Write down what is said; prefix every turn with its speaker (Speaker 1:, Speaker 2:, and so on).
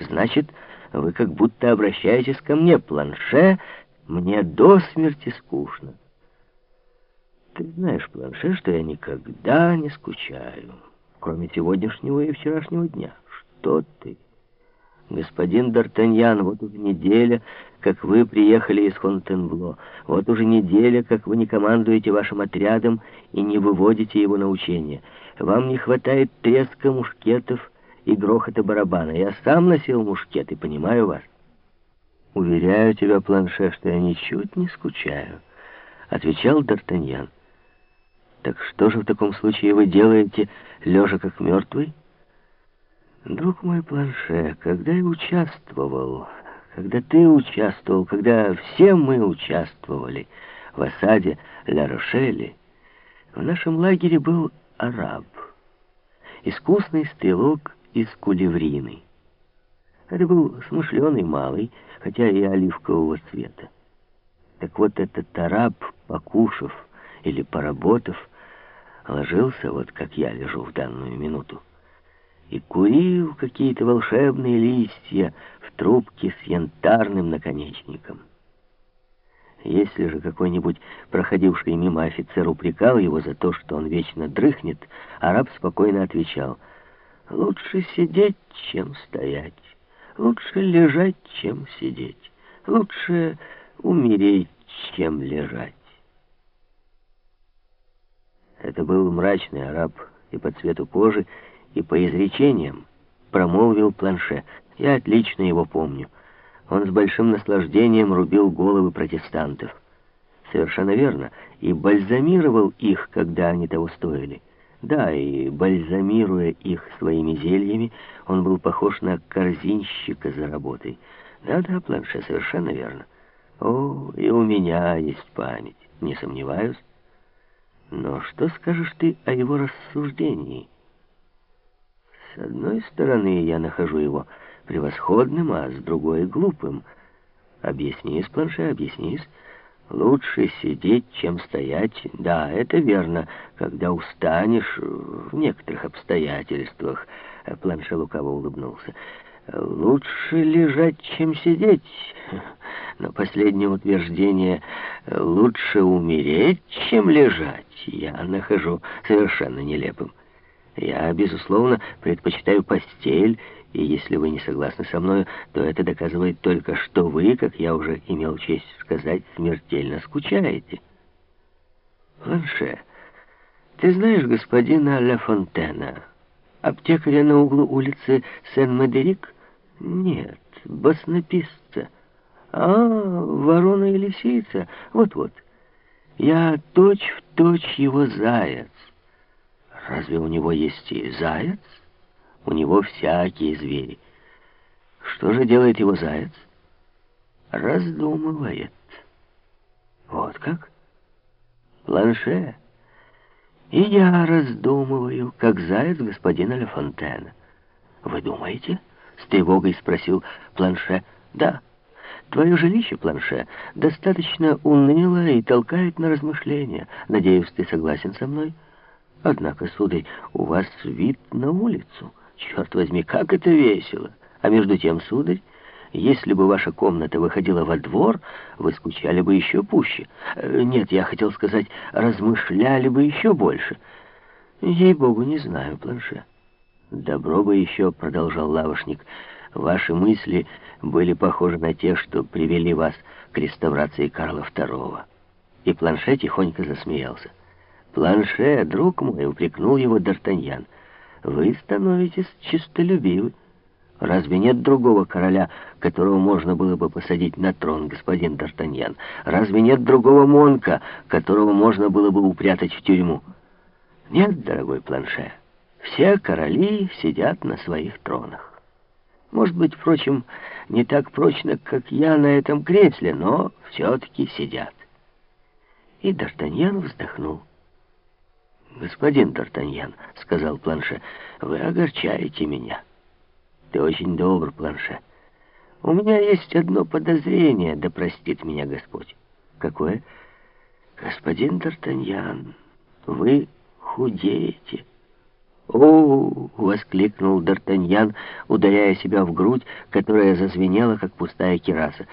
Speaker 1: Значит, вы как будто обращаетесь ко мне, планше, мне до смерти скучно. Ты знаешь, планше, что я никогда не скучаю, кроме сегодняшнего и вчерашнего дня. Что ты? Господин Д'Артаньян, вот уже неделя, как вы приехали из Фонтенбло. Вот уже неделя, как вы не командуете вашим отрядом и не выводите его на учение. Вам не хватает треска мушкетов и грохота барабана. Я сам носил мушкет и понимаю вас. Уверяю тебя, планше, что я ничуть не скучаю, — отвечал Д'Артаньян. Так что же в таком случае вы делаете, лежа как мертвый? Друг мой планше, когда я участвовал, когда ты участвовал, когда все мы участвовали в осаде Ля-Рошели, в нашем лагере был араб, искусный стрелок из кулеврины. Это был смышленый малый, хотя и оливкового цвета. Так вот этот араб, покушав или поработав, ложился, вот как я лежу в данную минуту, и курил какие-то волшебные листья в трубке с янтарным наконечником. Если же какой-нибудь проходивший мимо офицер упрекал его за то, что он вечно дрыхнет, араб спокойно отвечал, «Лучше сидеть, чем стоять, лучше лежать, чем сидеть, лучше умереть, чем лежать». Это был мрачный араб и по цвету кожи, и по изречениям промолвил планше. Я отлично его помню. Он с большим наслаждением рубил головы протестантов. Совершенно верно. И бальзамировал их, когда они того стоили. Да, и бальзамируя их своими зельями, он был похож на корзинщика за работой. Да-да, планше, совершенно верно. О, и у меня есть память, не сомневаюсь. Но что скажешь ты о его рассуждении? С одной стороны, я нахожу его превосходным, а с другой — глупым. Объяснись, планше, объяснись. Лучше сидеть, чем стоять. Да, это верно, когда устанешь в некоторых обстоятельствах. Планше лукаво улыбнулся. Лучше лежать, чем сидеть. Но последнее утверждение «лучше умереть, чем лежать» я нахожу совершенно нелепым. Я, безусловно, предпочитаю постель, и если вы не согласны со мной, то это доказывает только, что вы, как я уже имел честь сказать, смертельно скучаете. Ланше, ты знаешь господина Ля Фонтена, аптекаря на углу улицы Сен-Мадерик? Нет, баснописца. А, ворона и лисица, вот-вот. Я точь-в-точь точь его заяц. Разве у него есть и заяц? У него всякие звери. Что же делает его заяц? Раздумывает. Вот как? Планше. И я раздумываю, как заяц господина Ля Фонтена. Вы думаете? С тревогой спросил Планше. Да. Твое жилище, Планше, достаточно уныло и толкает на размышления. Надеюсь, ты согласен со мной? — Однако, сударь, у вас вид на улицу. Черт возьми, как это весело! А между тем, сударь, если бы ваша комната выходила во двор, вы скучали бы еще пуще. Э, нет, я хотел сказать, размышляли бы еще больше. Ей-богу, не знаю, планше. Добро бы еще, продолжал лавошник, ваши мысли были похожи на те, что привели вас к реставрации Карла II. И планше тихонько засмеялся. «Планше, друг мой», — упрекнул его Д'Артаньян, — «вы становитесь чистолюбивы. Разве нет другого короля, которого можно было бы посадить на трон, господин Д'Артаньян? Разве нет другого монка, которого можно было бы упрятать в тюрьму? Нет, дорогой Планше, все короли сидят на своих тронах. Может быть, впрочем, не так прочно, как я на этом кресле, но все-таки сидят». И Д'Артаньян вздохнул. «Господин Д'Артаньян», — сказал Планше, — «вы огорчаете меня». «Ты очень добр, Планше. У меня есть одно подозрение, да простит меня Господь». «Какое?» «Господин Д'Артаньян, вы худеете». «О!» — воскликнул Д'Артаньян, ударяя себя в грудь, которая зазвенела, как пустая кираса.